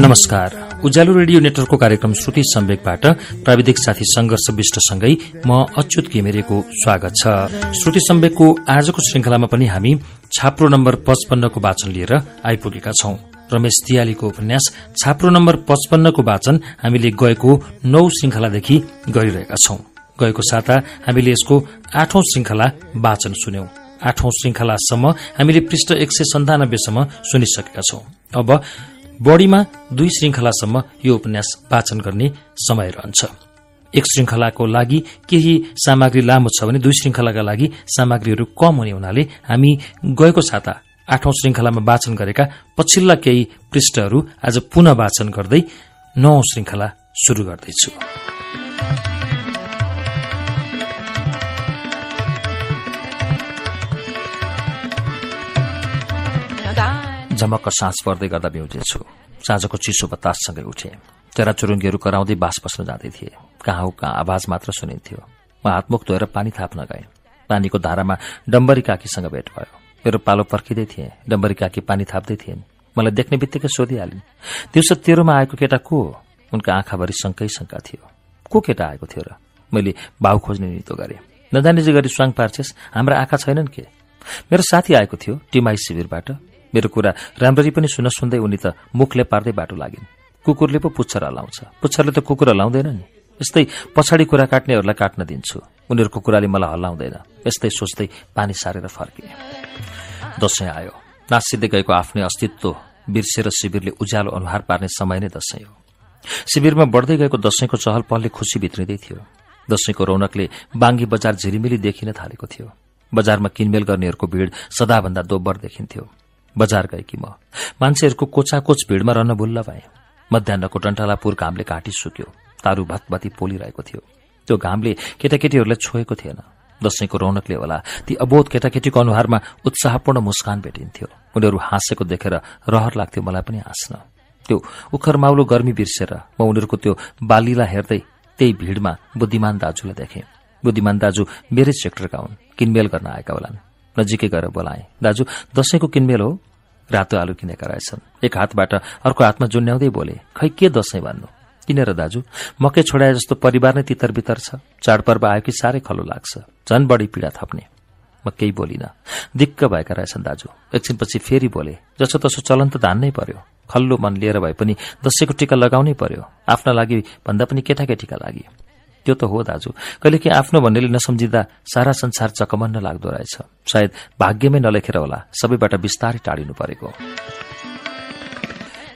नमस्कार। उज्यालो रेडियो नेटवर्कको कार्यक्रम श्रुति सम्वेकबाट प्राविधिक साथी संघर्ष विष्टसँगै म अच्युत घिमिरेको स्वागत छ। श्रुति सम्वेकको आजको श्रृंखलामा पनि हामी छाप्रो नम्बर पचपन्नको वाचन लिएर आइपुगेका छौं। रमेश दियालीको उपन्यास छाप्रो नम्बर पचपन्नको वाचन हामीले गएको नौ श्रृंखलादेखि गरिरहेका छौं। गएको साता हामीले यसको आठौं श्रृंखला वाचन सुन्यौं। आठौं श्रृंखलासम्म हामीले पृष्ठ एक सय सन्तानब्बेसम्म सुनिसकेका छौं। अब बढ़ीमा दुई श्रृंखलासम्म यो उपन्यास वाचन गर्ने समय रहन्छ। एक श्रृंखलाको लागि केही सामग्री लामो छ भने दुई श्रृंखलाका लागि सामग्रीहरू कम हुने हुनाले हामी गएको साता आठौं श्रृंखलामा वाचन गरेका पछिल्ला केही पृष्ठहरू आज पुनः वाचन गर्दै नौ श्रृंखला शुरू गर्दैछु। झमक्क साँझ पर्दै गर्दा बिउजेछु साँझको चिसो बताससँगै उठे। तेरा चुरुङ्गीहरू कराउँदै बास बस्न जाँदै थिए। कहाँ हो कहाँ आवाज मात्र सुनिन्थ्यो। म हातमुख धोएर पानी थाप्न गएँ। पानीको धारामा डम्बरी काकीसँग भेट भयो। मेरो पालो पर्खिँदै थिएँ। डम्बरी काकी पानी थाप्दै थिइन्। मलाई देख्ने बित्तिकै सोधिहालिन्। दिउँसो तेह्रोमा आएको केटा को उनका आँखाभरि शङ्कै शङ्का थियो। को केटा आएको थियो र? मैले भाउ खोज्ने नितो गरेँ। नजाने गरी स्वाङ पार्छेस। हाम्रा आँखा छैनन् के? मेरो साथी आएको थियो टिमाई शिविरबाट। मेरो कुरा राम्ररी पनि सुन सुन्दै उनी त मुखले पार्दै बाटो लागिन्। कुकुरले पो पुच्छर हलाउँछ। पुच्छरले त कुकुर हलाउँदैन नि। यस्तै पछाडि कुरा काट्नेहरूलाई काट्न दिन्छु। उनीहरूको कुराले मलाई हल्लाउँदैन यस्तै सोच्दै पानी सारेर फर्के दशैं आयो। नासिँदै गएको आफ्नै अस्तित्व बिर्सेर शिविरले उज्यालो अनुहार पार्ने समय नै दशैं हो। शिविरमा बढ्दै गएको दशैंको चहल पहलले खुशी भित्रिँदै थियो। दशैंको रौनकले बाङ्गी बजार झिलिमिली देखिन थालेको थियो। बजारमा किनमेल गर्नेहरूको भीड़ सदाभन्दा दोब्बर देखिन्थ्यो। बजार गएकी म। मान्छेहरूको कोचाकोच भीड़मा रहन भुल्ल भए। मध्याहको टन्टालापुर घामले घाँटी सुक्यो। तारू भतभती पोलिरहेको थियो। त्यो घामले केटाकेटीहरूलाई छोएको थिएन। दशैंको रौनकले होला ती अबोध केटाकेटीको अनुहारमा उत्साहपूर्ण मुस्कान भेटिन्थ्यो। उनीहरू हाँसेको देखेर रहर लाग्थ्यो मलाई पनि हाँस्न। त्यो उखरमाउलो गर्मी बिर्सेर म उनीहरूको त्यो बालीलाई हेर्दै त्यही भीड़मा बुद्धिमान दाजुलाई देखेँ। बुद्धिमान दाजु मेरै सेक्टरका हुन्। किनमेल गर्न आएका होलान्। नजिकै गएर बोलाए। दाजु दशैंको किनमेल हो। रातो आलु किनेका रहेछन्। एक हातबाट अर्को हातमा जुन्याउँदै बोले खै के दशैं भन्नु? किनेर दाजु मकै छोडाए जस्तो परिवार नै तितर बितर छ। चाडपर्व आयो कि साह्रै खलो लाग्छ। झन बढी पीड़ा थप्ने। म केही बोलिन। दिक्क भएका रहेछन् दाजु। एकछिनपछि फेरि बोले जसो तसो चलन त धान्नै पर्यो। खल्लो मन लिएर भए पनि दशैंको टीका लगाउनै पर्यो। आफ्ना लागि भन्दा पनि केटाकेटीका लागि। त्यो त हो दाजु। कहिलेकि आफ्नो भन्नेले नसम्झिँदा सारा संसार चकमन्न लाग्दो रहेछ। सायद भाग्यमै नलेखेर होला सबैबाट बिस्तारै टाढिनु परेको।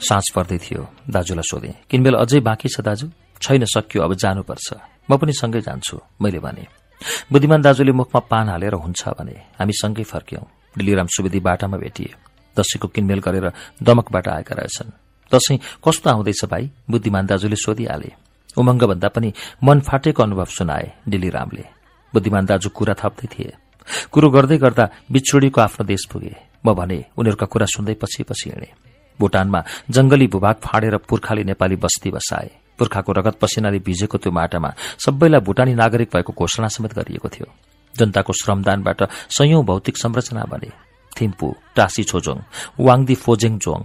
साँझ पर्दै थियो दाजुलाई सोधे किनबेल अझै बाँकी छ दाजु? छैन सकियो अब जानुपर्छ। म पनि सँगै जान्छु मैले भने। बुद्धिमान दाजुले मुखमा पान हालेर हुन्छ भने हामी सँगै फर्क्यौं। दिल्लीराम सुवेदी बाटामा भेटिए। दशैंको किनमेल गरेर दमकबाट आएका रहेछन्। दशैं कस्तो आउँदैछ भाइ? बुद्धिमान दाजुले सोधिहाले। उमङ्ग भन्दा पनि मन फाटेको अनुभव सुनाए डिलीरामले। बुद्धिमान दाजु कुरा थप्दै थिए। कुरो गर्दै गर्दा बिछोडीको आफ्नो देश पुगे। म भने उनीहरूका कुरा सुन्दै पछि पछि हिँडे। भूटानमा जंगली भूभाग फाँडेर पुर्खाले नेपाली बस्ती बसाए। पुर्खाको रगत पसिनाले भिजेको त्यो माटामा सबैलाई भूटानी नागरिक भएको घोषणा समेत गरिएको थियो। जनताको श्रमदानबाट संयौं भौतिक संरचना बने। थिम्पू टासी छोजोङ वाङदी फोजेङ जोङ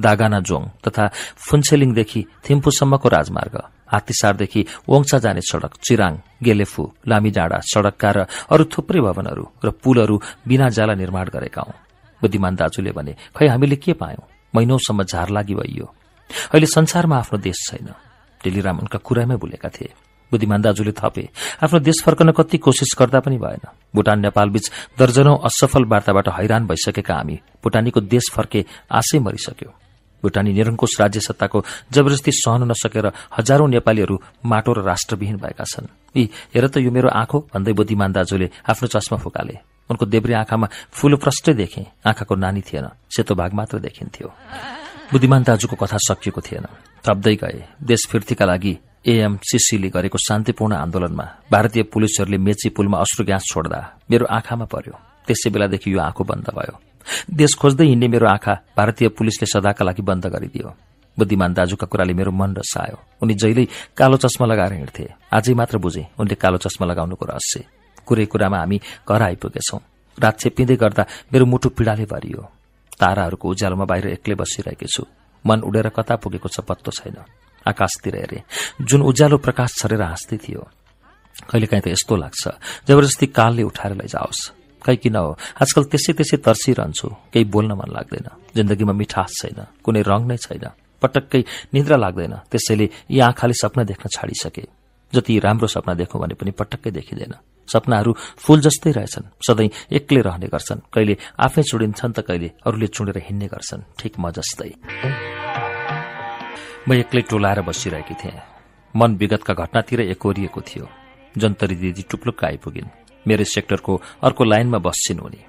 दागाना जोङ तथा फुन्सेलिङदेखि थिम्पूसम्मको राजमार्ग। हात्तीसारदेखि ओङसा जाने सड़क चिराङ गेलेफु लामी डाँडा सड़कका र अरू थुप्रै भवनहरू र पुलहरू बिना जाला निर्माण गरेका हौं बुद्धिमान दाजुले भने खै हामीले के पायौं? महिनौसम्म झार लागि भइयो अहिले संसारमा आफ्नो देश छैन। टेलिराम उनका कुरामै भुलेका थिए। बुद्धिमान दाजुले थपे आफ्नो देश फर्कन कति कोशिश गर्दा पनि भएन। भूटान नेपालबीच दर्जनौ असफल वार्ताबाट हैरान भइसकेका हामी। भूटानीको देश फर्के आशै मरिसक्यो। भूटानी निरङ्कुश राज्य सत्ताको जबरजस्ती सहन नसकेर हजारौं नेपालीहरू माटो र राष्ट्रविहीन भएका छन्। यी हेर त यो मेरो आँखो भन्दै बुद्धिमान दाजुले आफ्नो चस्मा फुकाले। उनको देब्रे आँखामा फूलो प्रष्टै देखे। आँखाको नानी थिएन सेतो भाग मात्र देखिन्थ्यो। बुद्धिमान दाजुको कथा सकिएको थिएन। थप्दै गए। देश फिर्तीका लागि एएमसीसीले गरेको शान्तिपूर्ण आन्दोलनमा भारतीय पुलिसहरूले मेची पुलमा अश्रु ग्यास छोड्दा मेरो आँखामा पर्यो। त्यसै बेलादेखि यो आँखो बन्द भयो। देश खोज्दै हिँड्ने मेरो आँखा भारतीय पुलिसले सदाका लागि बन्द गरिदियो। बुद्धिमान दाजुका कुराले मेरो मन रसायो। उनी जहिल्यै कालो चस्मा लगाएर हिँड्थे। आजै मात्र बुझे उनले कालो चस्मा लगाउनुको रहस्य कुरै कुरामा हामी घर आइपुगेछौं। रात छेपिँदै गर्दा मेरो मुटु पीड़ाले भरियो। ताराहरूको उज्यालोमा बाहिर एक्लै बसिरहेकी छु। मन उडेर कता पुगेको छ पत्तो छैन। आकाशतिर हेरे जुन उज्यालो प्रकाश छरेर हाँस्दै थियो। कहिलेकाहीँ त यस्तो लाग्छ जबरजस्ती कालले उठाएर लैजाओस्। खै किन हो? आजकल त्यसै त्यसै तर्सिरहन्छु। केही बोल्न मन लाग्दैन। जिन्दगीमा मिठास छैन। कुनै रङ नै छैन। पटक्कै निद्रा लाग्दैन। त्यसैले यी आँखाले सपना देख्न छाडिसके। जति राम्रो सपना देखौँ भने पनि पटक्कै देखिँदैन। सपनाहरू फूल जस्तै रहेछन्। सधैँ एक्लै रहने गर्छन्। कहिले आफै चुडिन्छन् त कहिले अरूले चुडेर हिँड्ने गर्छन्। ठिक म जस्तै। म एक्लै टोलाएर बसिरहेकी थिएँ। मन विगतका घटनातिर एकोरिएको थियो। जन्तरी दिदी टुप्लुक्क आइपुगिन्। मेरो सेक्टरको अर्को लाइनमा बस्छिन् उनी।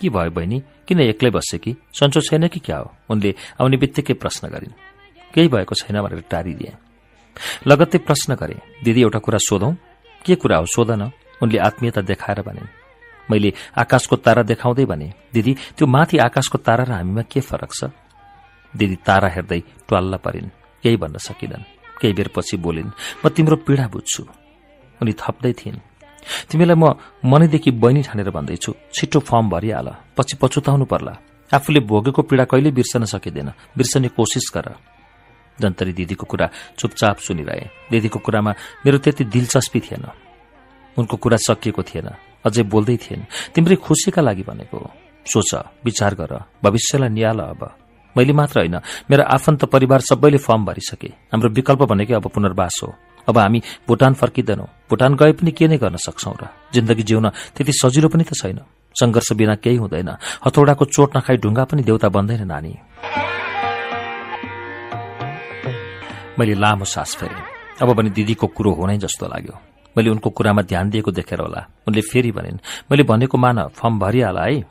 के भयो बहिनी? किन एक्लै बस्छ कि? सन्चो छैन कि क्या हो? उनले आउने बित्तिकै प्रश्न गरिन्। केही भएको छैन भनेर टारिदिए। लगत्तै प्रश्न गरे दिदी एउटा कुरा सोधौं? के कुरा हो? सोध न उनले आत्मीयता देखाएर भनिन्। मैले आकाशको तारा देखाउँदै भने दिदी त्यो माथि आकाशको तारा र हामीमा के फरक छ? दिदी तारा हेर्दै ट्वाल्ल परिन्। केही भन्न सकिनन् केही बेर पछि बोलिन् म तिम्रो पीड़ा बुझ्छु उनी थप्दै थिइन्। तिमीलाई म मनैदेखि बहिनी ठानेर भन्दैछु छिटो फर्म भरिहाल। पछि पछुताउनु पर्ला। आफूले भोगेको पीड़ा कहिले बिर्सन सकिँदैन। बिर्सने कोसिस गर। जन्तरी दिदीको कुरा चुपचाप सुनिरहे। दिदीको कुरामा मेरो त्यति दिलचस्पी थिएन। उनको कुरा सकिएको थिएन। अझै बोल्दै थिएन। तिम्रै खुसीका लागि भनेको सोच विचार गर। भविष्यलाई निहाल अब। मैले मात्र होइन मेरो आफन्त परिवार सबैले फर्म भरिसके। हाम्रो विकल्प भनेकै अब पुनर्वास हो। अब हामी भुटान फर्किँदैनौ। भुटान गए पनि के नै गर्न सक्छौ र? जिन्दगी जिउन त्यति सजिलो पनि त छैन। संघर्ष बिना केही हुँदैन। हथौडाको चोट नखाई ढुङ्गा पनि देउता बन्दैन नानी। मैले लामो सास फेरे। अब पनि दिदीको कुरो हो नै जस्तो लाग्यो। मैले उनको कुरामा ध्यान दिएको देखेर होला। उनले फेरि भनिन् मैले भनेको मान फर्म भरिहाल है।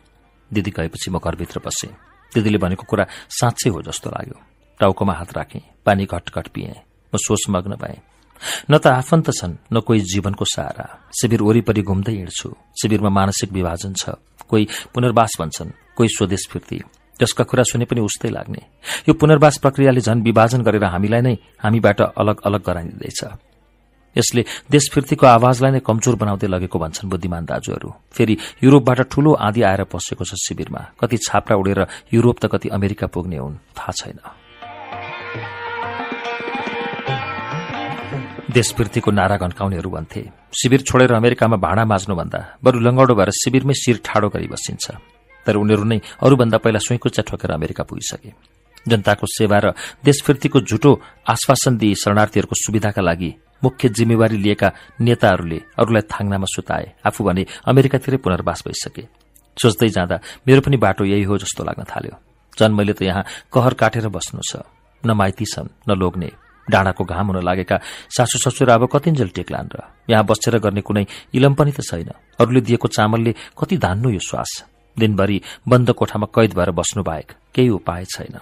दिदी गएपछि म घरभित्र बसेँ। दिदीले भनेको कुरा साँच्चै हो जस्तो लाग्यो। टाउकोमा हात राखेँ पानी घटघट पिएँ। म सोचमग्न भएँ। न त आफन्त छन् न कोही जीवनको सहारा शिविर वरिपरि घुम्दै हिँड्छु। शिविरमा मानसिक विभाजन छ। कोही पुनर्वास भन्छन् कोही स्वदेश फिर्ती। जसका कुरा सुने पनि उस्तै लाग्ने। यो पुनर्वास प्रक्रियाले झन विभाजन गरेर हामीलाई नै हामीबाट अलग अलग गराइदिँदैछ। यसले देश फिर्तीको आवाजलाई नै कमजोर बनाउँदै लगेको भन्छन् बुद्धिमान दाजुहरू। फेरि युरोपबाट ठूलो आँधी आएर पसेको छ शिविरमा। कति छाप्रा उडेर युरोप त कति अमेरिका पुग्ने हुन् थाहा छैन। देशवृत्तिको नारा घन्काउनेहरू भन्थे। शिविर छोडेर अमेरिकामा भाँडा माझ्नुभन्दा बरू लङ्गडो भएर शिविरमै शिर ठाडो गरी बसिन्छ। तर उनीहरू नै अरूभन्दा पहिला सुइकुच्चा ठोकेर अमेरिका पुगिसके। जनताको सेवा र देशवृत्तिको झुटो आश्वासन दिई शरणार्थीहरूको सुविधाका लागि मुख्य जिम्मेवारी लिएका नेताहरूले अरूलाई थाङ्नामा सुताए। आफू भने अमेरिकातिरै पुनर्वास भइसके। सोच्दै जाँदा मेरो पनि बाटो यही हो जस्तो लाग्न थाल्यो। झन् मैले त यहाँ कहर काटेर बस्नु छ। न माइती छन् न लोग्ने। डाँडाको घाम हुन लागेका सासू ससुर अब कतिन्जेल टेक्लान् र यहाँ बसेर गर्ने कुनै इलम पनि त छैन। अरूले दिएको चामलले कति धान्नु यो श्वास? दिनभरि बन्द कोठामा कैद भएर बस्नु बाहेक केही उपाय छैन।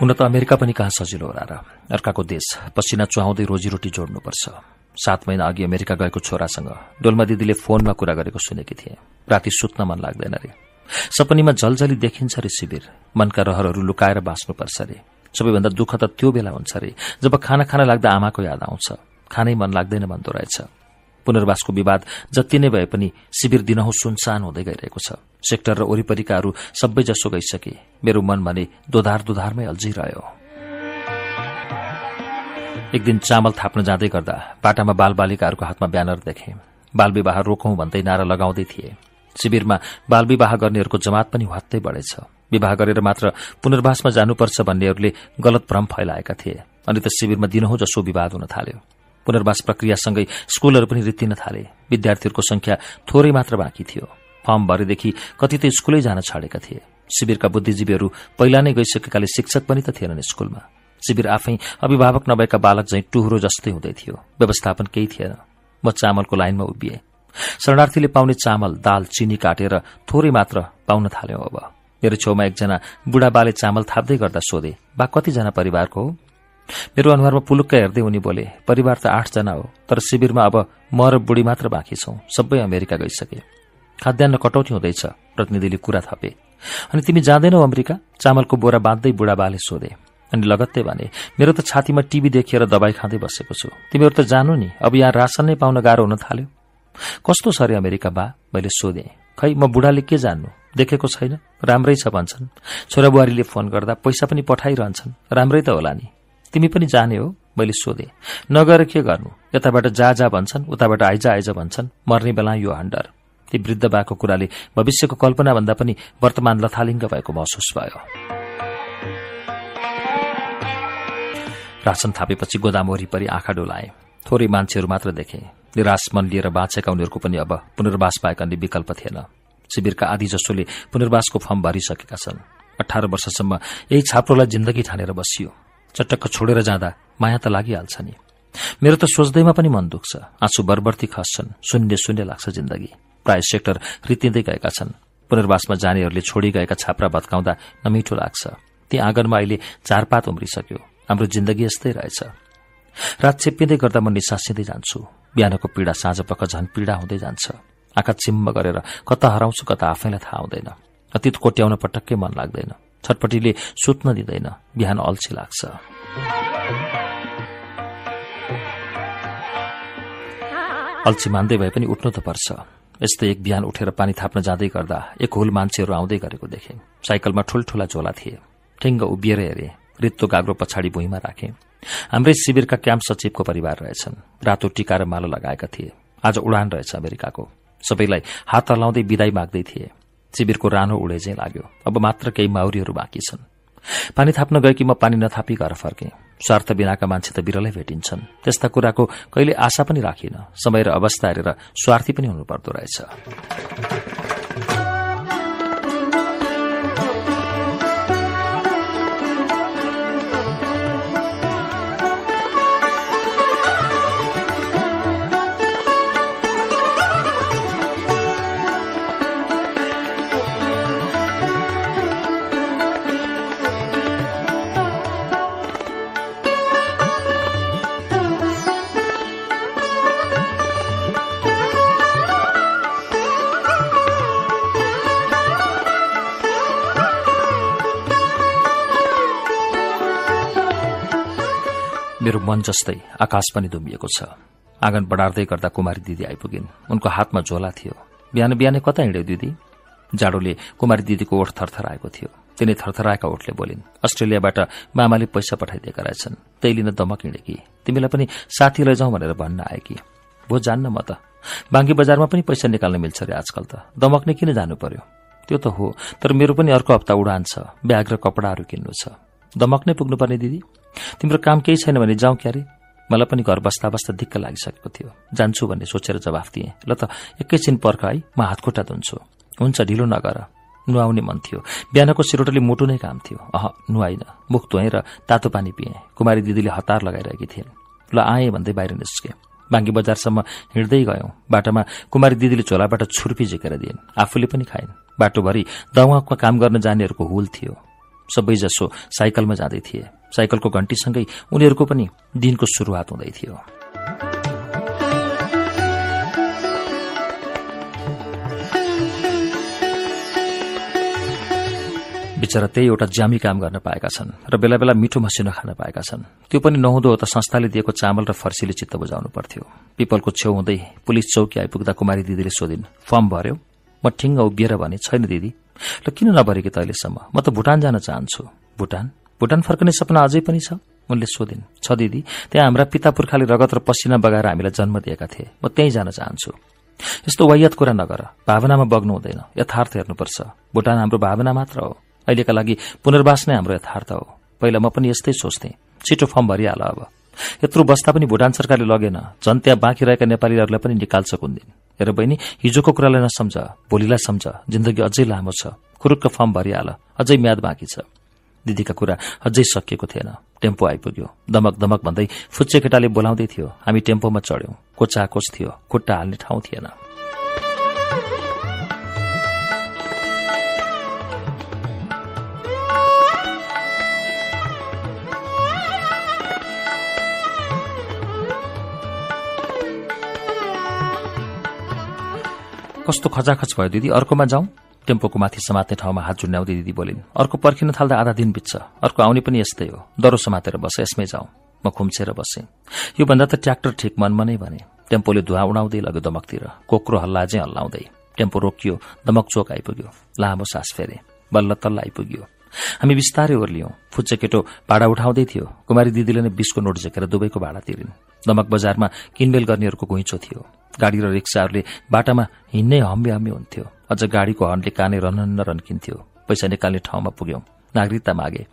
हुन त अमेरिका पनि कहाँ सजिलो होला र अर्काको देश। पसिना चुहाउँदै रोजीरोटी जोड्नुपर्छ। सात महिना अघि अमेरिका गएको छोरासँग डोल्मा दिदीले फोनमा कुरा गरेको सुनेकी थिए। राति सुत्न मन लाग्दैन रे। सपनीमा जलजली देखिन्छ रे शिविर। मनका रहरहरू लुकाएर बाँच्नुपर्छ रे। सबैभन्दा दुःख त त्यो बेला हुन्छ रे जब खाना खान लाग्दा आमाको याद आउँछ। खानै मन लाग्दैन भन्दो रहेछ। पुनर्वासको विवाद जति नै भए पनि शिविर दिनहौ सुनसान हुँदै गइरहेको छ। सेक्टर र वरिपरिकाहरू सबै जसो गइसके। मेरो मन भने दोधार दोधारमै अल्झिरह्यो। एक दिन चामल थाप्न जाँदै गर्दा बाटामा बालबालिकाहरूको हातमा ब्यानर देखे। बाल विवाह रोकौं भन्दै नारा लगाउँदै थिए। शिविरमा बाल विवाह गर्नेहरूको जमात पनि हत्तै बढेछ। विवाह गरेर मात्र पुनर्वासमा जानुपर्छ भन्नेहरूले गलत भ्रम फैलाएका थिए। अनि त शिविरमा दिनहौ जसो विवाद हुन थाल्यो। पुनर्वास प्रक्रियासँगै स्कूलहरू पनि रित्तिन थाले। विद्यार्थीहरूको संख्या थोरै मात्र बाँकी थियो। फर्म भरेदेखि कति त स्कूलै जान छाडेका थिए। शिविरका बुद्धिजीवीहरू पहिला नै गइसकेकाले शिक्षक पनि त थिएनन् स्कूलमा। शिविर आफै अभिभावक नभएका बालक झैं टुहुरो जस्तै हुँदै थियो। व्यवस्थापन केही थिएन। म चामलको लाइनमा उभिए। शरणार्थीले पाउने चामल दाल चिनी काटेर थोरै मात्र पाउन थाल्यौं अब। मेरो छेउमा एकजना बुढाबाले चामल थाप्दै गर्दा सोधे बा कतिजना परिवारको हो? मेरो अनुहारमा पुलुक्क हेर्दै उनी बोले परिवार त आठजना हो तर शिविरमा अब म र बुढी मात्र बाँकी छौं सबै अमेरिका गइसके। खाद्यान्न कटौती हुँदैछ प्रतिनिधिले कुरा थपे। अनि तिमी जाँदैनौ अमेरिका? चामलको बोरा बाँध्दै बुढाबाले सोधे। अनि लगत्तै भने मेरो त छातीमा टीभी देखिएर दबाई खाँदै बसेको छु। तिमीहरू त जानु नि अब यहाँ राशन नै पाउन गाह्रो हुन थाल्यो। कस्तो छ अरे अमेरिका बा? मैले सोधेँ। खै म बुढाले के जान्नु? देखेको छैन? राम्रै छ भन्छन्। छोराबुहारीले फोन गर्दा पैसा पनि पठाइरहन्छन्। राम्रै त होला नि। तिमी पनि जाने हो? मैले सोधे। नगएर के गर्नु? यताबाट जा जा भन्छन् उताबाट आइज आइज भन्छन्। मर्ने बेला यो हण्डर ती वृद्ध बाको कुराले भविष्यको कल्पना भन्दा पनि वर्तमान लथालिङ्ग भएको महसुस भयो। राशन थापेपछि गोदाम वरिपरि आँखा डोलाए। थोरै मान्छेहरू मात्र देखे। निराश मन लिएर बाँचेका उनीहरूको पनि अब पुनर्वास पाएका अन्य विकल्प थिएन। शिविरका आदि जसोले पुनर्वासको फर्म भरिसकेका छन्। अठार वर्षसम्म यही छाप्रोलाई जिन्दगी ठानेर बसियो। चटक्क छोडेर जाँदा माया त लागिहाल्छ नि। मेरो त सोच्दैमा पनि मन दुख्छ। आँसु बरबर्ती खस्छन्। शून्य शून्य लाग्छ जिन्दगी। प्राय सेक्टर रितिँदै गएका छन्। पुनर्वासमा जानेहरूले छोडी गएका छाप्रा भत्काउँदा नमिठो लाग्छ। ती आँगनमा अहिले चारपात उम्रिसक्यो। हाम्रो जिन्दगी यस्तै रहेछ। रात चेप्पिँदै गर्दा म निसासिँदै जान्छु। बिहानको पीड़ा साँझ पख झन पीड़ा हुँदै जान्छ। आँखा चिम्म गरेर कता हराउँछु कता आफैलाई थाहा हुँदैन। अतीत कोट्याउन पटक्कै मन लाग्दैन। छटपटीले सुत्न दिँदैन। बिहान अल्छी लाग्छ। अल्छी मान्दै भए पनि उठ्नु त पर्छ। यस्तै एक बिहान उठेर पानी थाप्न जाँदै गर्दा एक हुल मान्छेहरू आउँदै गरेको देखे। साइकलमा ठूल्ठूला झोला थिए। ठिङ्ग उभिएर हेरे। रित्तो गाग्रो पछाडि भुइँमा राखे। हाम्रै शिविरका क्याम्प सचिवको परिवार रहेछन्। रातो टिका र मालो लगाएका थिए। आज उडान रहेछ अमेरिकाको। सबैलाई हात हलाउँदै विदाई माग्दै थिए। शिविरको रानो उडे चाहिँ लाग्यो। अब मात्र केही माउरीहरू बाँकी छन्। पानी थाप्न गएकी म पानी नथापी घर फर्के। स्वार्थ बिनाका मान्छे त बिरलै भेटिन्छन्। त्यस्ता कुराको कहिले आशा पनि राखिन। समय र अवस्था हेरेर स्वार्थी पनि हुनुपर्दो रहेछ। मेरो मन जस्तै आकाश पनि दुम्बिएको छ। आँगन बढार्दै गर्दा कुमारी दिदी आइपुगिन्। उनको हातमा झोला थियो। बिहान बिहानै कता हिँड्यो दिदी? जाडोले कुमारी दिदीको ओठ थरथराएको थियो। तिनी थरथराएका ओठले बोलिन् अस्ट्रेलियाबाट मामाले पैसा पठाइदिएका रहेछन्। त्यही लिन दमक हिँडेकी तिमीलाई पनि साथी लैजाउँ भनेर भन्न आएकी भो जान्न म त। बाङ्गी बजारमा पनि पैसा निकाल्न मिल्छ अरे आजकल त। दमक नै किन जानु पर्यो? त्यो त हो तर मेरो पनि अर्को हप्ता उडान छ। ब्याग र कपडाहरू किन्नु छ। दमक नै पुग्नुपर्ने दिदी? तिम्रो काम केही छैन भने जाउँ क्यारे? मलाई पनि घर बस्दा बस्दा दिक्क लागिसकेको थियो। जान्छु भन्ने सोचेर जवाफ दिएँ। ल त एकैछिन पर्ख है म हातखुट्टा धुन्छु। हुन्छ ढिलो नगर। नुहाउने मन थियो। बिहानको सिरोटोले मुटु नै काम थियो। अह नुहाइन। मुख धोएँ र तातो पानी पिएँ। कुमारी दिदीले हतार लगाइरहेकी थिइन्। ल आएँ भन्दै बाहिर निस्के। बाङ्गी बजारसम्म हिँड्दै गयौं। बाटोमा कुमारी दिदीले झोलाबाट छुर्पी झिकेर दिइन्। आफूले पनि खाइन्। बाटोभरि दवाकमा काम गर्न जानेहरूको हुल थियो। सबैजसो साइकलमा जाँदै थिए। साइकलको घण्टीसँगै उनीहरूको पनि दिनको शुरूआत हुँदै थियो। बिचरा त्यही एउटा ज्यामी काम गर्न पाएका छन् र बेला बेला मिठो मसिनो खान पाएका छन्। त्यो पनि नहुँदो त संस्थाले दिएको चामल र फर्सीले चित्त बुझाउनु पर्थ्यो। पिपलको छेउ हुँदै पुलिस चौकी आइपुग्दा कुमारी दिदीले सोधिन् फर्म भर्यो? म ठिङ्ग उभिएर भने छैन दिदी। ल किन नभरेकी त अहिलेसम्म? म त भुटान जान चाहन्छु। भुटान? भुटान फर्कने सपना अझै पनि छ? उनले सोधिन् छ दिदी त्यहाँ हाम्रा पिता पुर्खाले रगत र पसिना बगाएर हामीलाई जन्म दिएका थिए। म त्यहीँ जान चाहन्छु। यस्तो वायत कुरा नगर। भावनामा बग्नु हुँदैन। यथार्थ हेर्नुपर्छ। भुटान हाम्रो भावना मात्र हो। अहिलेका लागि पुनर्वास नै हाम्रो यथार्थ हो। पहिला म पनि यस्तै सोच्थे। छिटो फर्म भरिहाल अब। यत्रो बस्दा पनि भुटान सरकारले लगेन। झन् त्यहाँ बाँकी रहेका नेपालीहरूलाई पनि निकाल्छ कुन दिन हेर बहिनी हिजोको कुरालाई नसम्झ। भोलिलाई सम्झ। जिन्दगी अझै लामो छ। खुरुक्क फर्म भरिहाल। अझै म्याद बाँकी छ। दिदीका कुरा अझै सकिएको थिएन। टेम्पो आइपुग्यो। दमक दमक भन्दै फुच्चे केटाले बोलाउँदै थियो हामी टेम्पोमा चढ्यौं। कोचाकोच थियो। खुट्टा हाल्ने ठाउँ थिएन। कस्तो खचाखच भयो दिदी? अर्कोमा जाउँ टेम्पोको माथि समात्ने ठाउँमा हात झुन्ड्याउँदै दिदी बोलिन् अर्को पर्खिन थाल्दा आधा दिन बित्छ। अर्को आउने पनि यस्तै हो। डरो समातेर बस यसमै जाउँ। म खुम्सेर बसेँ। योभन्दा त ट्र्याक्टर ठिक मनमा नै भने। टेम्पोले धुवा उडाउँदै लग्यो दमकतिर। कोक्रो हल्ला चाहिँ हल्लाउँदै। टेम्पो रोकियो। दमक चोक आइपुग्यो। लामो सास फेरे। बल्ल तल्ल आइपुग्यो। हामी बिस्तारै ओर्लियौं। फुच्चे केटो भाडा उठाउँदै थियो। कुमारी दिदीले नै बिसको नोट झेकेर दुवैको भाडा तिरिन् दमक बजारमा किनमेल गर्नेहरूको घुइँचो थियो। गाडी र रिक्साहरूले बाटामा हिँड्नै हम्बे हम्बे हुन्थ्यो। अझ गाडीको हर्नले काने रनन्न रन्किन्थ्यो। पैसा निकाल्ने ठाउँमा पुग्यौं। नागरिकता मागे।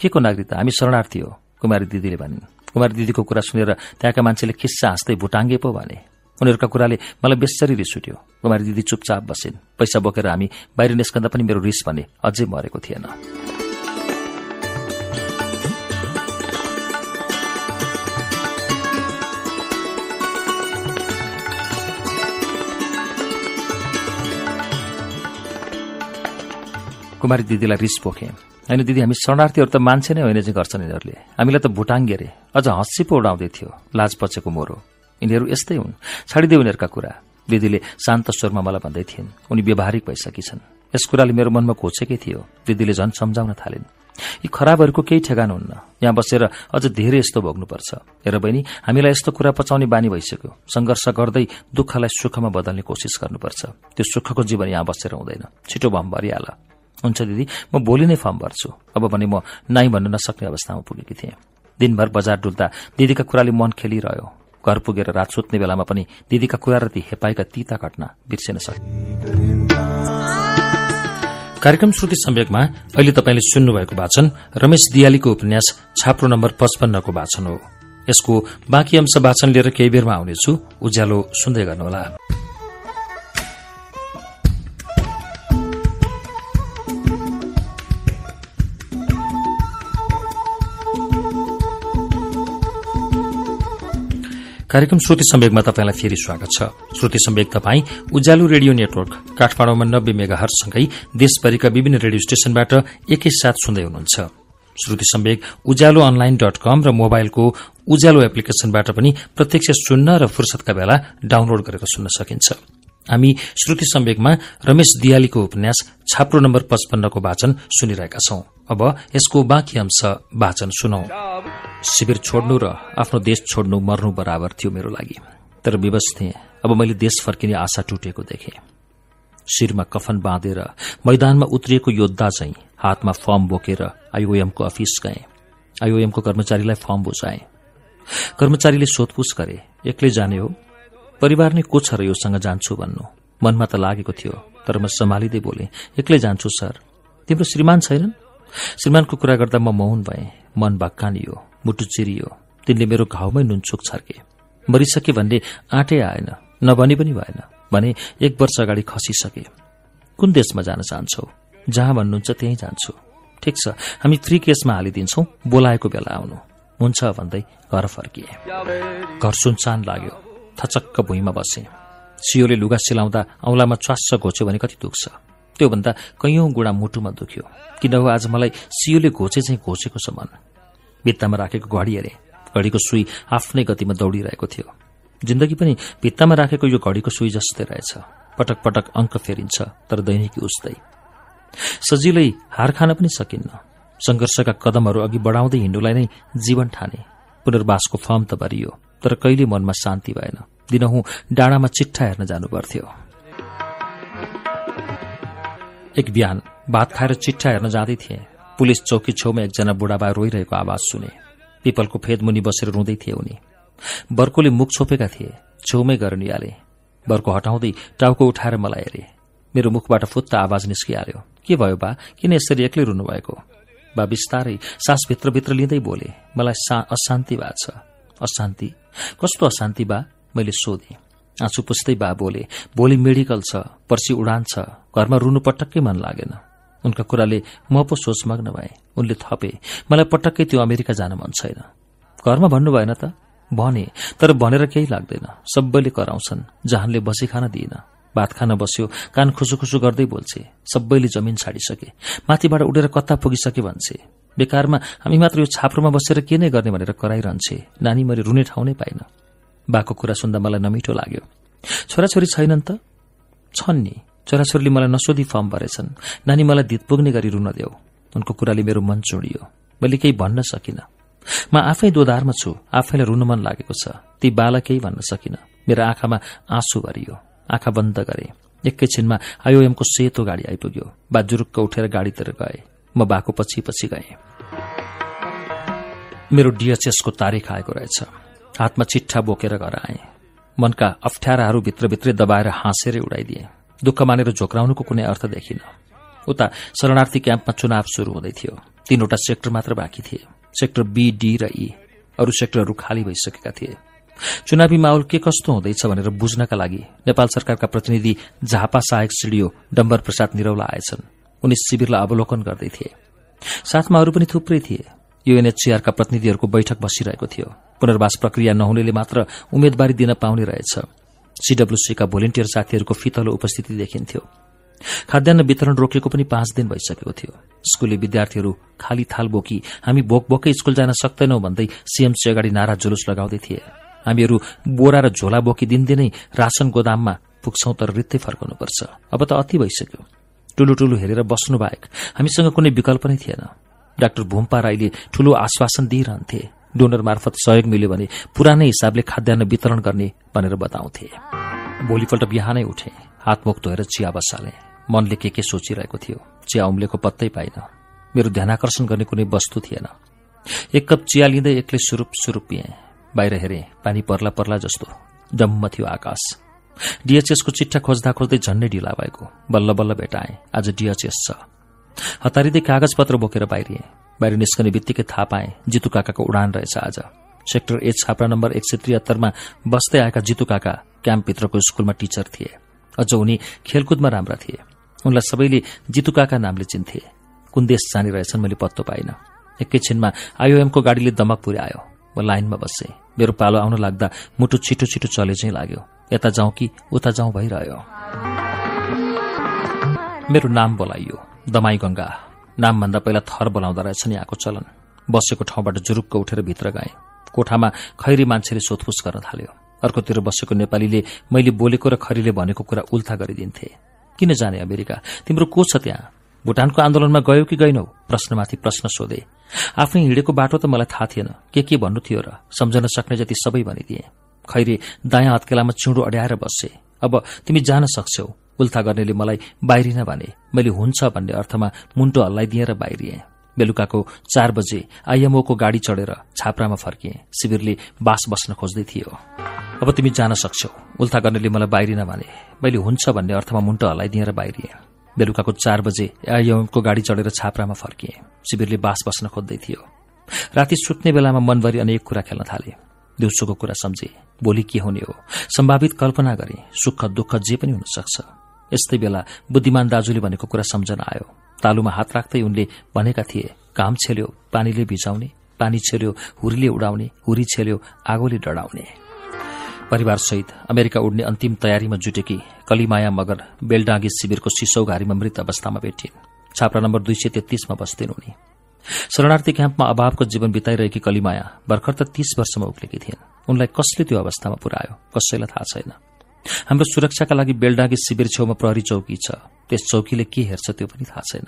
के को नागरिकता? हामी शरणार्थी हो कुमारी दिदीले भनिन्। कुमारी दिदीको कुरा सुनेर त्यहाँका मान्छेले खिस्सा हाँस्दै भुटाङ्गे पो भने। उनीहरूका कुराले मलाई बेसरी रिस उठ्यो कुमारी दिदी चुपचाप बसिन्। पैसा बोकेर हामी बाहिर निस्कँदा पनि मेरो रिस भने अझै मरेको थिएन। कुमारी दिदीलाई रिस पोखे। होइन दिदी हामी शरणार्थीहरू त मान्छे नै होइन चाहिँ गर्छन् यिनीहरूले। हामीलाई त भुटाङ्गे रे अझ हँसी पो उडाउँदै थियो। लाज पचेको मोरो। यिनीहरू यस्तै हुन्। छाडिदेऊ उनीहरूका कुरा। दिदीले शान्त स्वरमा मलाई भन्दै थिइन् उनी व्यवहारिक भइसकी छन्। यस कुराले मेरो मनमा घोचेकै थियो दिदीले झन् सम्झाउन थालिन् यी खराबहरूको केही ठेगान हुन्न। यहाँ बसेर अझ धेरै यस्तो भोग्नुपर्छ। हेर बहिनी हामीलाई यस्तो कुरा पचाउने बानी भइसक्यो। संघर्ष गर्दै दुःखलाई सुखमा बदल्ने कोसिस गर्नुपर्छ। त्यो सुखको जीवन यहाँ बसेर हुँदैन। छिटो भम भरिहाल हुन्छ दिदी म भोलि नै फर्म भर्छु। अब भने म नाइ भन्न नसक्ने अवस्थामा पुगेकी थिएँ। दिनभर बजार डुल्दा दिदीका कुराले मन खेलिरह्यो। घर पुगेर रात सुत्ने बेलामा पनि दिदीका कुरा र ती हेपाएका तीता घटना बिर्सिन सके कार्यक्रम श्रुति सम्वेकमा अहिले तपाईँले सुन्नुभएको वाचन रमेश दियालीको उपन्यास छाप्रो नम्बर पचपन्नको वाचन हो। यसको बाँकी अंश वाचन लिएर केही बेरमा आउनेछु। उज्यालो सुन्दै गर्नुहोला। कार्यक्रम श्रुति सम्वेकमा तपाईँलाई फेरि स्वागत छ। श्रुति सम्वेक तपाईँ उज्यालो रेडियो नेटवर्क काठमाडौँमा नब्बे मेगा हर्ससँगै देशभरिका विभिन्न रेडियो स्टेशनबाट एकैसाथ सुन्दै हुनुहुन्छ। श्रुति सम्वेक उज्यालो अनलाइन डट कम र मोबाइलको उज्यालो एप्लिकेशनबाट पनि प्रत्यक्ष सुन्न र फुर्सदका बेला डाउनलोड गरेर सुन्न सकिन्छ। हामी श्रुति सम्वेकमा रमेश दियालीको उपन्यास छाप्रो नम्बर पचपन्नको वाचन सुनिरहेका छौं। अब यसको बाँकी अंश वाचन सुनौ। शिविर छोड्नु र आफ्नो देश छोड्नु मर्नु बराबर थियो मेरो लागि। तर विवश थिएँ। अब मैले देश फर्किने आशा टुटेको देखेँ। शिरमा कफन बाँधेर मैदानमा उत्रिएको योद्धा चाहिँ हातमा फर्म बोकेर आइओएमको अफिस गए। आइओएमको कर्मचारीलाई फर्म बुझाए। कर्मचारीले सोधपूछ गरे एक्लै जाने हो? परिवार नै को छ र योसँग जान्छु भन्नु? मनमा त लागेको थियो तर म सम्हालिँदै बोले एक्लै जान्छु सर। तिम्रो श्रीमान छैनन्? श्रीमानको कुरा गर्दा म मौन भए। मन भक्कानियो। मुटु चिरियो तिनले मेरो घाउमै नुनचुक छर्के। मरिसके भन्ने आँटै आएन नभनी पनि भएन भने एक वर्ष अगाडि खसिसके। कुन देशमा जान चाहन्छौ? जहाँ भन्नुहुन्छ त्यहीँ जान्छु। ठिक छ हामी फ्री केसमा हालिदिन्छौ बोलाएको बेला आउनु। हुन्छ भन्दै घर फर्किए। घर सुनसान लाग्यो। थचक्क भुइँमा बसे। सियोले लुगा सिलाउँदा औलामा च्वास्स घोच्यो भने कति दुख्छ। त्योभन्दा कैयौं गुणा मुटुमा दुख्यो। किन हो आज मलाई सियोले घोचे चाहिँ घोचेको छ मन। भित्तामा राखेको घडी अरे घडीको सुई आफ्नै गतिमा दौडिरहेको थियो। जिन्दगी पनि भित्तामा राखेको यो घडीको सुई जस्तै रहेछ। पटक पटक अङ्क फेरिन्छ तर दैनिकी उस्तै। सजिलै हार खान पनि सकिन्न। संघर्षका कदमहरू अघि बढाउँदै हिँड्नुलाई नै जीवन ठाने। पुनर्वासको फर्म त भरियो तर कहिले मनमा शान्ति भएन। दिनहुँ डाँडामा चिट्ठा हेर्न जानुपर्थ्यो। एक बिहान भात खाएर चिट्ठा हेर्न जाँदै थिए। पुलिस चौकी छेउमा एकजना बुढाबा रोइरहेको आवाज सुने। पिपलको फेदमुनि बसेर रुँदै थिए उनी। बर्कोले मुख छोपेका थिए। छेउमै गएर निहाले। बर्को हटाउँदै टाउको उठाएर मलाई हेरे। मेरो मुखबाट फुत्त आवाज निस्किहाल्यो। के भयो बा? किन यसरी एक्लै रुनु भएको बा बिस्तारै सास लिँदै बोले। मलाई अशान्ति भएको छ। अशान्ति? कस्तो अशान्ति बा? मैले सोधेँ। आँसु पुस्दै बा बोले। भोलि मेडिकल छ। पर्सि उडान छ। घरमा रुनु पटक्कै मन लागेन। उनका कुराले म पो सोचमग्न भए। उनले थपे मलाई पटक्कै त्यो अमेरिका जान मन छैन। घरमा भन्नु भएन त? भने तर भनेर केही लाग्दैन। सबैले कराउँछन् जहानले बसी खान दिइन भात खान बस्यो कान खुसु खुसु गर्दै बोल्छे सबैले जमिन छाडिसके। माथिबाट उडेर कता पुगिसके भन्छे। बेकारमा हामी मात्र यो छाप्रोमा बसेर के नै गर्ने भनेर कराइरहन्छे। नानी मैले रुने ठाउँ नै पाइन। बाको कुरा सुन्दा मलाई नमिठो लाग्यो। छोराछोरी छैनन् त? छन् नि। छोराछोरीले मलाई नसोधी फर्म भरेछन्। नानी मलाई दित पुग्ने गरी रुन देऊ। उनको कुराले मेरो मन चुडियो। मैले केही भन्न सकिन। म आफै दोधारमा छु। आफैलाई रुन मन लागेको छ। ती बाला केही भन्न सकिन। मेरो आँखामा आँसु भरियो। आँखा बन्द गरे। एकैछिनमा आइओएमको सेतो गाडी आइपुग्यो। बाजुरुक्क उठेर गाडीतिर गए। म बाको पछि पछि गएँ। मेरो डिएचएसको तारिख आएको रहेछ। हातमा चिट्ठा बोकेर घर आए। मनका अप्ठ्याराहरू भित्रभित्रै दबाएर हाँसेरै उडाइदिए। दुःख मानेर झोक्राउनुको कुनै अर्थ देखिन। उता शरणार्थी क्याम्पमा चुनाव शुरू हुँदै थियो। तीनवटा सेक्टर मात्र बाँकी थिए। सेक्टर बी डी र ई। अरू सेक्टरहरू खाली भइसकेका थिए। चुनावी माहौल के कस्तो हुँदैछ भनेर बुझ्नका लागि नेपाल सरकारका प्रतिनिधि झापा सहायक सिडियो डम्बर प्रसाद निरौला आएछन्। उनी शिविरलाई अवलोकन गर्दै थिए। साथमा अरू पनि थुप्रै थिए। युएनएचसीआरका प्रतिनिधिहरूको बैठक बसिरहेको थियो। पुनर्वास प्रक्रिया नहुनेले मात्र उम्मेद्वारी दिन पाउने रहेछ। सीडब्ल्यूसीका भोलिन्टियर साथीहरूको फितलो उपस्थिति देखिन्थ्यो। खाद्यान्न वितरण रोकेको पनि पाँच दिन भइसकेको थियो। स्कूली विद्यार्थीहरू खाली थाल बोकी हामी बोक बोकै स्कूल जान सक्दैनौ भन्दै सीएमसी अगाडि नारा जुलुस लगाउँदै थिए। हामीहरू बोरा र झोला बोकी दिनदिनै राशन गोदाममा पुग्छौं तर रित्तै फर्काउनुपर्छ। अब त अति भइसक्यो। टुलु टुलु हेरेर बस्नु बाहेक हामीसँग कुनै विकल्प नै थिएन। डाक्टर भूम्पा राईले ठूलो आश्वासन दिइरहन्थे। डोनर मार्फत सहयोग मिल्यो भने पुरानै हिसाबले खाद्यान्न वितरण गर्ने भनेर बताउँथे। भोलिपल्ट बिहानै उठे हातमुख धोएर चिया बसाले। मनले के के सोचिरहेको थियो चिया उम्लेको पत्तै पाइन। मेरो ध्यानकर्षण गर्ने कुनै वस्तु थिएन। एक कप चिया लिँदै एक्लै सुरुप सुरुप पिएँ। बाहिर हेरे पानी पर्ला पर्ला जस्तो। जम्म थियो आकाश। डिएचएसको चिट्ठा खोज्दा खोज्दै झन्डै ढिला भएको। बल्ल बल्ल भेटाए आज डिएचएस छ। हतारिँदै कागज पत्र बोकेर बाहिरिए। बाहिर निस्कने बित्तिकै थाहा पाए जितु काकाको उडान रहेछ आज। सेक्टर एच छाप्रा नम्बर एक सय त्रिहत्तरमा बस्दै आएका जितु काका क्याम्पभित्रको स्कूलमा टिचर थिए। अझ उनी खेलकुदमा राम्रा थिए। उनलाई सबैले जितु काका नामले चिन्थे। कुन देश जाने रहेछन् मैले पत्तो पाइन। एकैछिनमा आइओएमको गाडीले दमक पुर्यायो। म लाइनमा बसेँ। मेरो पालो आउन लाग्दा मुटु छिटो छिटो चले चाहिँ लाग्यो। यता जाउँ कि उता जाउँ भइरह्यो। मेरो नाम बोलाइयो। दमाई गंगा नामभन्दा पहिला थर बोलाउँदो रहेछ नि यहाँको चलन। बसेको ठाउँबाट जुरुक्क उठेर भित्र गए। कोठामा खैरी मान्छेले सोधपुछ गर्न थाल्यो। अर्कोतिर बसेको नेपालीले मैले बोलेको र खैरीले भनेको कुरा उल्था गरिदिन्थे। किन जाने अमेरिका? तिम्रो को छ त्यहाँ? भूटानको आन्दोलनमा गयो कि गएनौ प्रश्नमाथि प्रश्न सोधे। आफै हिँडेको बाटो त मलाई थाहा थिएन। के के भन्नु थियो र? सम्झन सक्ने जति सबै भनिदिए। खैरे दायाँ हत्केलामा चिउँडो अड्याएर बसे अब तिमी जान सक्छौ। उल्था गर्नेले मलाई बाहिरिन भने। मैले हुन्छ भन्ने अर्थमा मुन्टो हल्लाइदिए र बाहिरिए। बेलुकाको चार बजे आइएमओको गाडी चढेर छाप्रामा फर्किए। शिविरले बास बस्न खोज्दै थियो। अब तिमी जान सक्छौ। उल्था गर्नेले मलाई बाहिरिन भने। मैले हुन्छ भन्ने अर्थमा मुन्टो हल्लाइदिए र बाहिरिए। बेलुकाको चार बजे आइएमको गाडी चढेर छाप्रामा फर्किए। शिविरले बास बस्न खोज्दै थियो। राति सुत्ने बेलामा मनभरि अनेक कुरा खेल्न थाले। दिउँसोको कुरा सम्झे। भोलि के हुने हो? सम्भावित कल्पना गरे। सुख दुःख जे पनि हुन सक्छ यस्तै बेला बुद्धिमान दाजुले भनेको कुरा सम्झना आयो। तालुमा हात राख्दै उनले भनेका थिए काम छेल्यो पानीले भिजाउने पानी छेल्यो हुरीले उडाउने हुरी छेल्यो आगोले डढाउने। परिवारसहित अमेरिका उड्ने अन्तिम तयारीमा जुटेकी कलिमाया मगर बेलडाँगी शिविरको सिसौ घारीमा मृत अवस्थामा भेटिन्। छाप्रा नम्बर दुई सय तेत्तीसमा बस्थिन् उनी। शरणार्थी क्याम्पमा अभावको जीवन बिताइरहेकी कलिमाया भर्खर त तीस वर्षमा उक्लेकी थिइन्। उनलाई कसले त्यो अवस्थामा पुर्यायो? कसैलाई थाहा छैन। हाम्रो सुरक्षाका लागि बेलडाँगी शिविर छेउमा प्रहरी चौकी छ। त्यस चौकीले के हेर्छ त्यो पनि थाहा छैन।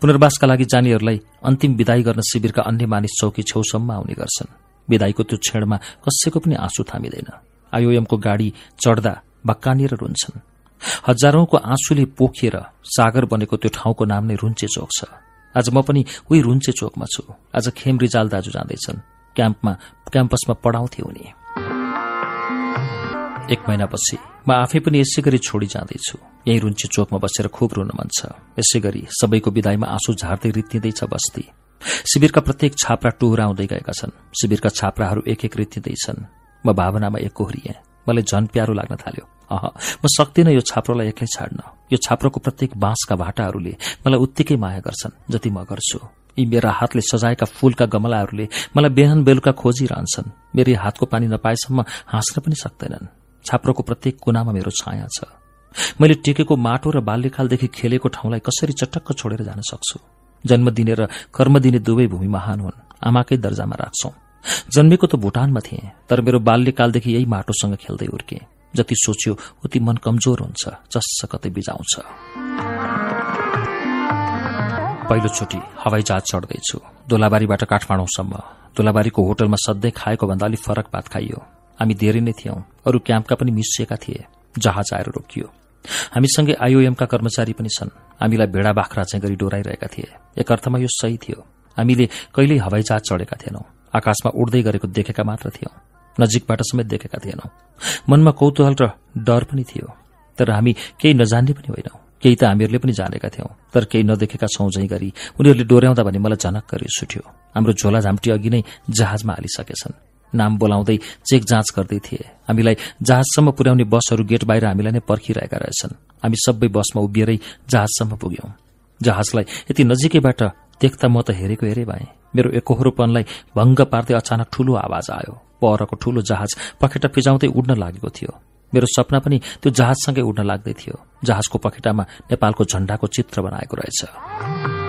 पुनर्वासका लागि जानेहरूलाई अन्तिम विदाई गर्न शिविरका अन्य मानिस चौकी छेउसम्म आउने गर्छन्। विदाईको त्यो क्षणमा कसैको पनि आँसु थामिँदैन। आइओएमको गाडी चढ्दा भक्कानिएर रुन्छन्। हजारौंको आँसुले पोखिएर सागर बनेको त्यो ठाउँको नाम नै रुन्चे चोक छ। आज म पनि उही रुन्चे चोकमा छु। आज खेम रिजाल दाजु जाँदैछन्। क्याम्पमा क्याम्पसमा पढाउँथे उनी। एक महिनापछि म आफै पनि यसै गरी छोडी जाँदैछु। यही रुन्चे चोकमा बसेर खुब रुन मन छ। यसै गरी सबैको विदाईमा आँसु झार्दै रित्तिँदैछ बस्ती। शिविरका प्रत्येक छाप्रा टुहुराउँदै गएका छन्। शिविरका छाप्राहरू एक एक रित्तिँदैछन्। म भावनामा एक कोहरिएँ। मलाई झन प्यारो लाग्न थाल्यो। अह म सक्दिनँ यो छाप्रोलाई एक्लै छाड्न। यो छाप्रोको प्रत्येक बाँसका भाटाहरूले मलाई उत्तिकै माया गर्छन् जति म गर्छु। यी मेरा हातले सजाएका फूलका गमलाहरूले मलाई बिहान बेलुका खोजिरहन्छन्। मेरो हातको पानी नपाएसम्म हाँस्न पनि सक्दैनन्। छाप्रोको प्रत्येक कुनामा मेरो छाया छ। मैले टेकेको माटो र बाल्यकालदेखि खेलेको ठाउँलाई कसरी चटक्क छोडेर जान सक्छु? जन्म दिने र कर्म दिने दुवै भूमि महान हुन्। आमाकै दर्जामा राख्छौं। जन्मेको त भूटानमा थिएँ तर मेरो बाल्यकालदेखि यही माटोसँग खेल्दै उर्के। जति सोच्यो उति मन कमजोर हुन्छ जस कतै बिजाउँछ। पहिलोचोटि हवाईजहाज चढ्दैछु। दोलाबारीबाट काठमाडौँसम्म। दोलाबारीको होटलमा सधैँ खाएको भन्दा अलिक फरक भात खाइयो। हामी धेरै नै थियौं। अरू क्याम्पका पनि मिसिएका थिए। जहाज आएर रोकियो। हामीसँगै आइओएमका कर्मचारी पनि छन्। हामीलाई भेडा बाख्रा चाहिँ गरी डोराइरहेका थिए। एक अर्थमा यो सही थियो। हामीले कहिल्यै हवाईजहाज चढेका थिएनौं। आकाशमा उड्दै गरेको देखेका मात्र थियौं। नजिकबाट समेत देखेका थिएनौं। मनमा कौतूहल र डर पनि थियो। तर हामी केही नजान्ने पनि होइनौं। केही त हामीहरूले पनि जानेका थियौं। तर केही नदेखेका छौं झै गरी। उनीहरूले डोर्याउँदा भने मलाई झनक गरी सुट्यो हाम्रो झोला झाम्टी अघि नै जहाजमा हालिसकेछन्। नाम बोलाउँदै चेक जाँच गर्दै थिए। हामीलाई जहाजसम्म पुर्याउने बसहरू गेट बाहिर हामीलाई नै पर्खिरहेका रहेछन्। हामी सबै बसमा उभिएरै जहाजसम्म पुग्यौं। जहाजलाई यति नजिकैबाट देख्दा म त हेरेको हेरे भए मेरो एकहोरोपनलाई भंग पार्दै अचानक ठूलो आवाज आयो। परको ठूलो जहाज पखेटा फिजाउँदै उड्न लागेको थियो। मेरो सपना पनि त्यो जहाजसँगै उड्न लाग्दै थियो। जहाजको पखेटामा नेपालको झण्डाको चित्र बनाएको रहेछ।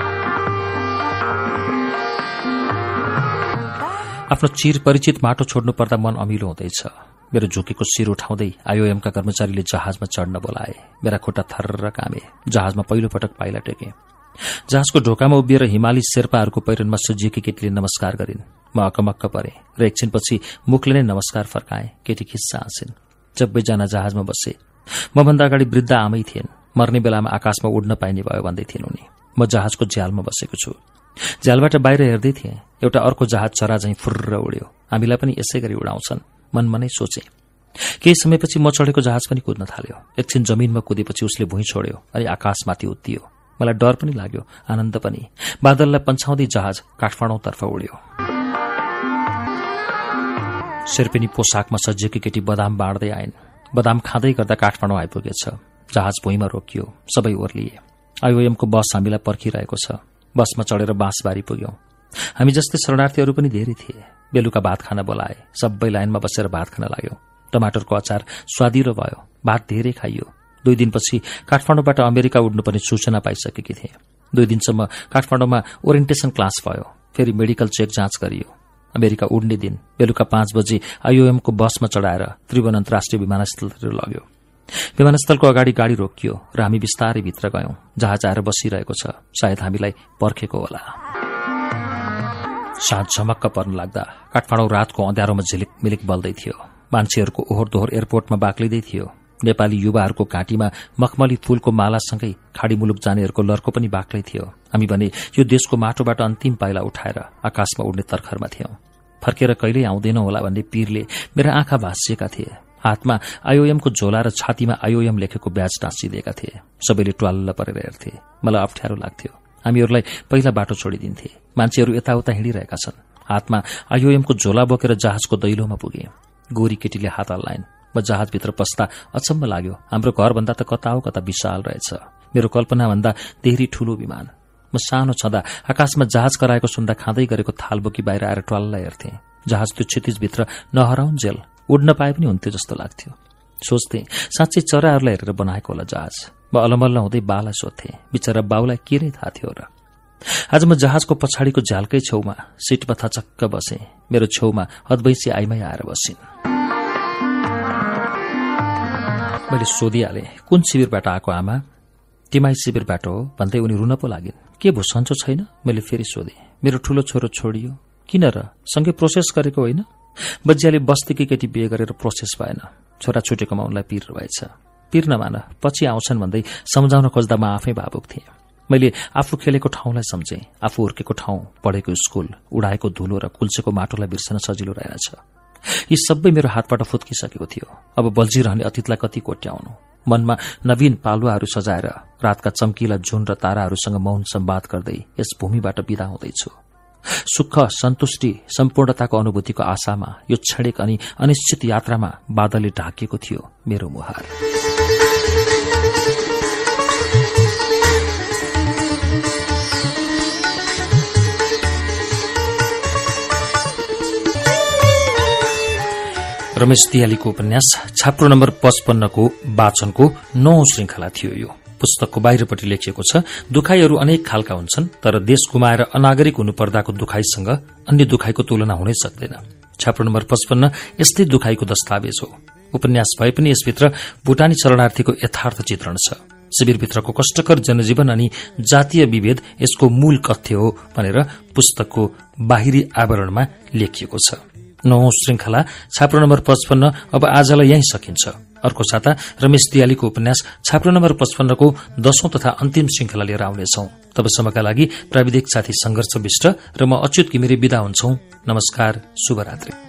आफ्नो चिर परिचित माटो छोड्नु पर्दा मन अमिलो हुँदैछ। मेरो झुकेको शिर उठाउँदै आइओएमका कर्मचारीले जहाजमा चढ्न बोलाए। मेरा खुट्टा थर्र कामे। जहाजमा पहिलो पटक पाइला टेके। जहाजको ढोकामा उभिएर हिमाली शेर्पाहरूको पहिरनमा सजिएकी केटीले नमस्कार गरिन्। म अकमक्क परे र एकछिनपछि मुखले नै नमस्कार फर्काए। केटी खिस्सा हाँसिन् सबैजना जहाजमा बसे मभन्दा अगाडि वृद्ध आमै थिएन्। मर्ने बेलामा आकाशमा उड्न पाइने भयो भन्दै थिइन् उनी। म जहाजको झ्यालमा बसेको छु। झ्यालबाट बाहिर हेर्दै थिएँ एउटा अर्को जहाज चरा झैं फुर्र उड्यो। हामीलाई पनि यसै गरी उडाउँछन् मनमा नै सोचे। केही समयपछि म चढेको जहाज पनि कुद्न थाल्यो। एकछिन जमिनमा कुदेपछि उसले भुइँ छोड्यो अनि आकाशमाथि उत्तियो। मलाई डर पनि लाग्यो आनन्द पनि। बादललाई पन्छाउँदै जहाज काठमाडौँतर्फ उड्यो। शेर्पेनी पोसाकमा सजिएकी केटी बदाम बाँड्दै आइन्। बदाम खाँदै गर्दा काठमाडौँ आइपुगेछ। जहाज भुइँमा रोकियो सबै ओर्लिए। आइओएमको बस हामीलाई पर्खिरहेको छ। बसमा चढेर बाँसबारी पुग्यौं। हामी जस्तै शरणार्थीहरू पनि धेरै थिए। बेलुका भात खान बोलाए सबै लाइनमा बसेर भात खान लाग्यो। टमाटरको अचार स्वादिलो भयो भात धेरै खाइयो। दुई दिनपछि काठमाडौँबाट अमेरिका उड्नुपर्ने सूचना पाइसकेकी थिए। दुई दिनसम्म काठमाडौँमा ओरिएन्टेशन क्लास भयो फेरि मेडिकल चेक जाँच गरियो। अमेरिका उड्ने दिन बेलुका पाँच बजे आइओएमको बसमा चढाएर त्रिभुवन अन्तर्राष्ट्रिय विमानस्थलतिर लग्यो। विमानस्थलको अगाडि गाड़ी रोकियो र हामी बिस्तारै भित्र गयौं जहाज आएर बसिरहेको छ। सायद हामीलाई पर्खेको होला। साँझ झमक्क पर्न लाग्दा काठमाडौँ रातको अँध्यारोमा झिलिक मिलिक बल्दै थियो। मान्छेहरूको ओहोर दोहोर एयरपोर्टमा बाक्लिँदै थियो। नेपाली युवाहरूको घाँटीमा मखमली फूलको मालासँगै खाड़ी मुलुक जानेहरूको लर्को पनि बाक्लै थियो। हामी भने यो देशको माटोबाट अन्तिम पाइला उठाएर आकाशमा उड्ने तर्खरमा थियौं। फर्केर कहिल्यै आउँदैनौ होला भन्ने पीरले मेरा आँखा भाँसिएका थिए। हातमा आइओएमको झोला र छातीमा आइओएम लेखेको ब्याज टाँसिदिएका थिए। सबैले ट्वाल्ल परेर हेर्थे। मलाई अप्ठ्यारो लाग्थ्यो। हामीहरूलाई पहिला बाटो छोडिदिन्थे। मान्छेहरू यताउता हिँडिरहेका छन्। हातमा आइओएमको झोला बोकेर जहाजको दैलोमा पुगे। गोरी केटीले हात हल्लाइन्। म जहाजभित्र पस्दा अचम्म लाग्यो। हाम्रो घरभन्दा त कता हो कता विशाल रहेछ। मेरो कल्पनाभन्दा धेरै ठूलो विमान। म सानो छँदा आकाशमा जहाज कराएको सुन्दा खाँदै गरेको थाल बोकी बाहिर आएर ट्वाल्ला हेर्थे। जहाज त्यो क्षितिजभित्र नहराउन्जेल उड्न पाए पनि हुन्थ्यो जस्तो लाग्थ्यो। सोच्थे साँच्चै चराहरूलाई हेरेर बनाएको होला जहाज। म अलमल्ल हुँदै बालाई सोध्थे बिचरा बाउलाई के नै थाहा थियो र? आज म जहाजको पछाडिको झ्यालकै छेउमा सिटमा थचक्क बसे। मेरो छेउमा हदवैसी आइमै आएर बसिन्। मैले सोधिहाले कुन शिविरबाट आएको आमा? तिमाई शिविरबाट हो भन्दै उनी रुन पो लागिन्। के भो सन्चो छैन? मैले फेरि सोधे मेरो ठूलो छोरो छोडियो। किन र? सँगै प्रोसेस गरेको होइन? बजियाले बस्तीकी केटी बिहे गरेर प्रोसेस भएन। छोरा छुटेकोमा उनलाई पिर रहेछ। पिर नमान पछि आउँछन् भन्दै सम्झाउन खोज्दा म आफै भावुक थिएँ। मैले आफू खेलेको ठाउँलाई सम्झेँ। आफू हुर्केको ठाउँ पढेको स्कूल उडाएको धुलो र कुल्चेको माटोलाई बिर्सन सजिलो रहेछ। यी सबै मेरो हातबाट फुत्किसकेको थियो। अब बल्झिरहने अतीतलाई कति कोट्याउनु? मनमा नवीन पालुवाहरू सजाएर रातका चम्किला झुन र ताराहरूसँग मौन सम्वाद गर्दै यस भूमिबाट विदा हुँदैछु। सुख सन्तुष्टि सम्पूर्णताको अनुभूतिको आशामा यो क्षणिक अनि अनिश्चित यात्रामा बादलले ढाकिएको थियो मेरो मुहार। रमेश दियालीको उपन्यास छाप्रो नम्बर पचपन्नको वाचनको नौ श्रृंखला थियो यो। पुस्तकको बाहिरपट्टि लेखिएको छ दुखाईहरू अनेक खालका हुन्छन् तर देश गुमाएर अनागरिक हुनुपर्दाको दुखाईसँग अन्य दुखाईको तुलना हुनै सक्दैन। छाप्रो नम्बर पचपन्न यस्तै दुखाईको दस्तावेज हो। उपन्यास भए पनि यसभित्र भूटानी शरणार्थीको यथार्थ चित्रण छ। शिविरभित्रको कष्टकर जनजीवन अनि जातीय विभेद यसको मूल कथ्य हो भनेर पुस्तकको बाहिरी आवरणमा लेखिएको छ। नौ श्रृंखला छाप्रो नम्बर पचपन्न अब आजलाई यही सकिन्छ। अर्को साता रमेश दियालीको उपन्यास छाप्रो नम्बर पचपन्नको दशौं तथा अन्तिम श्रृंखला लिएर आउनेछौ। तबसम्मका लागि प्राविधिक साथी संघर्ष विष्ट र म अच्युत घिमिरे विदा हुन्छौ। नमस्कार शुभरात्री।